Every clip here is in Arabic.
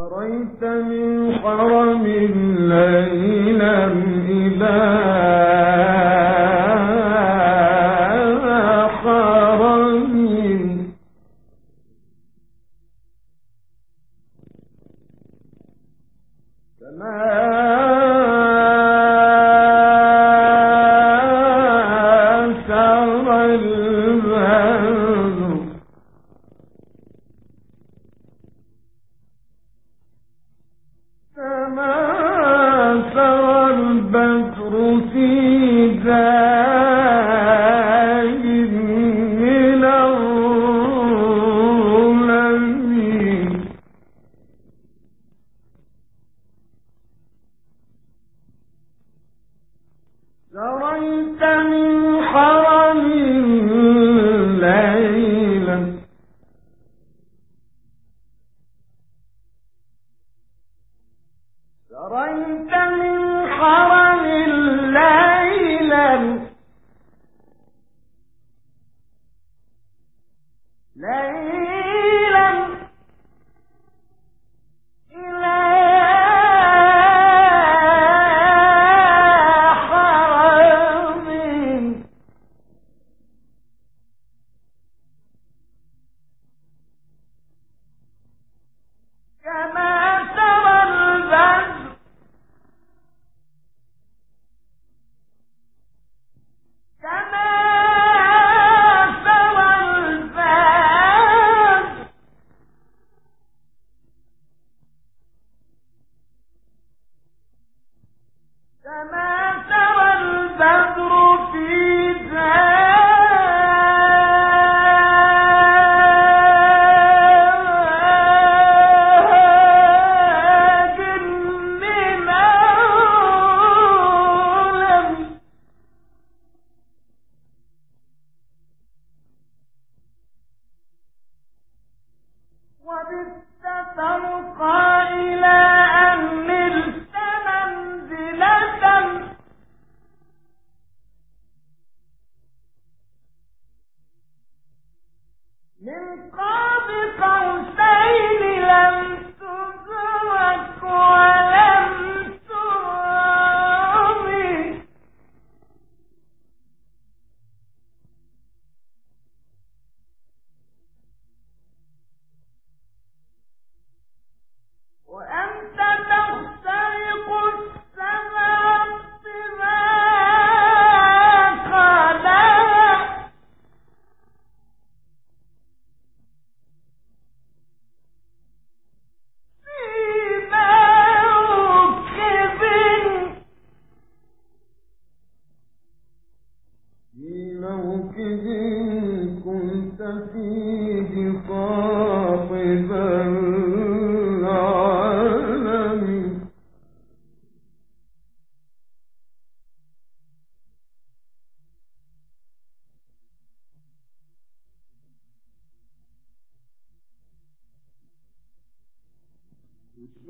فريت من حرم ليلا إلى كما justice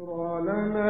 ذكرى لنا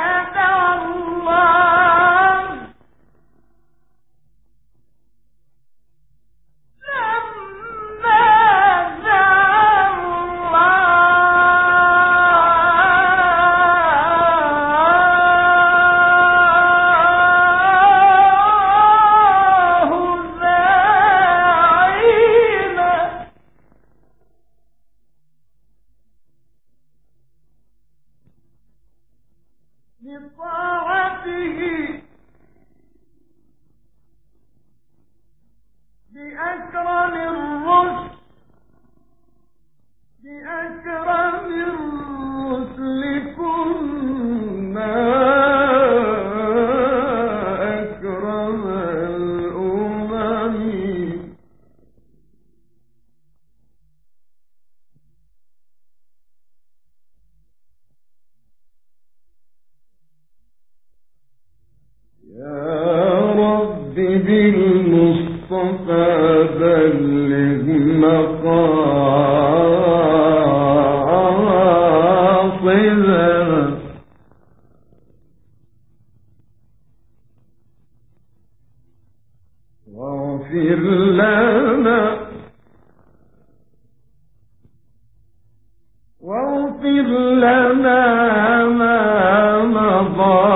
الله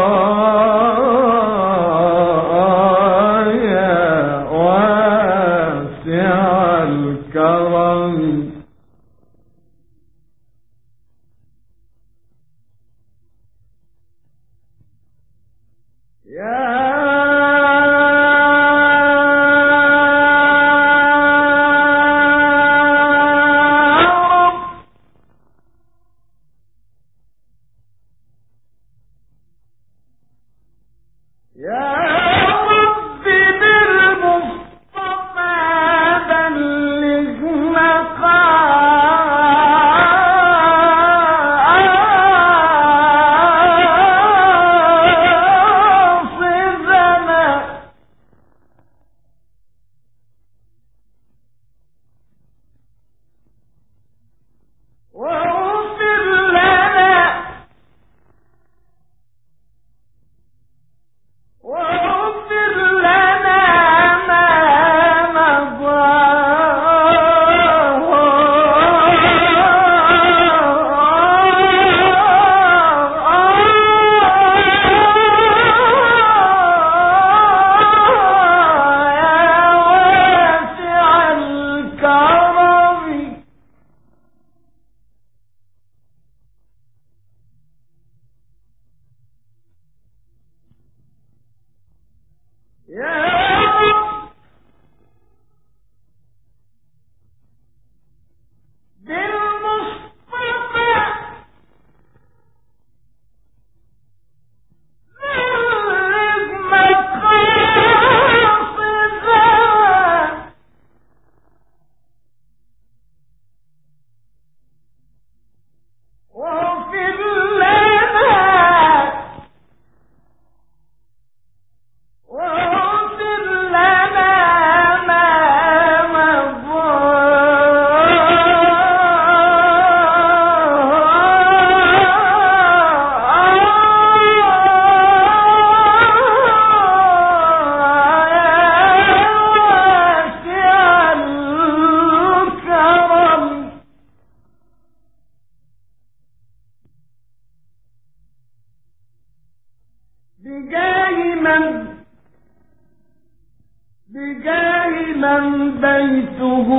كائنا بيته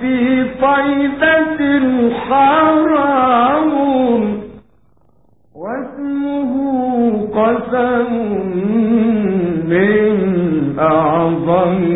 في طيبة حرام. واسمه قسم من أعظم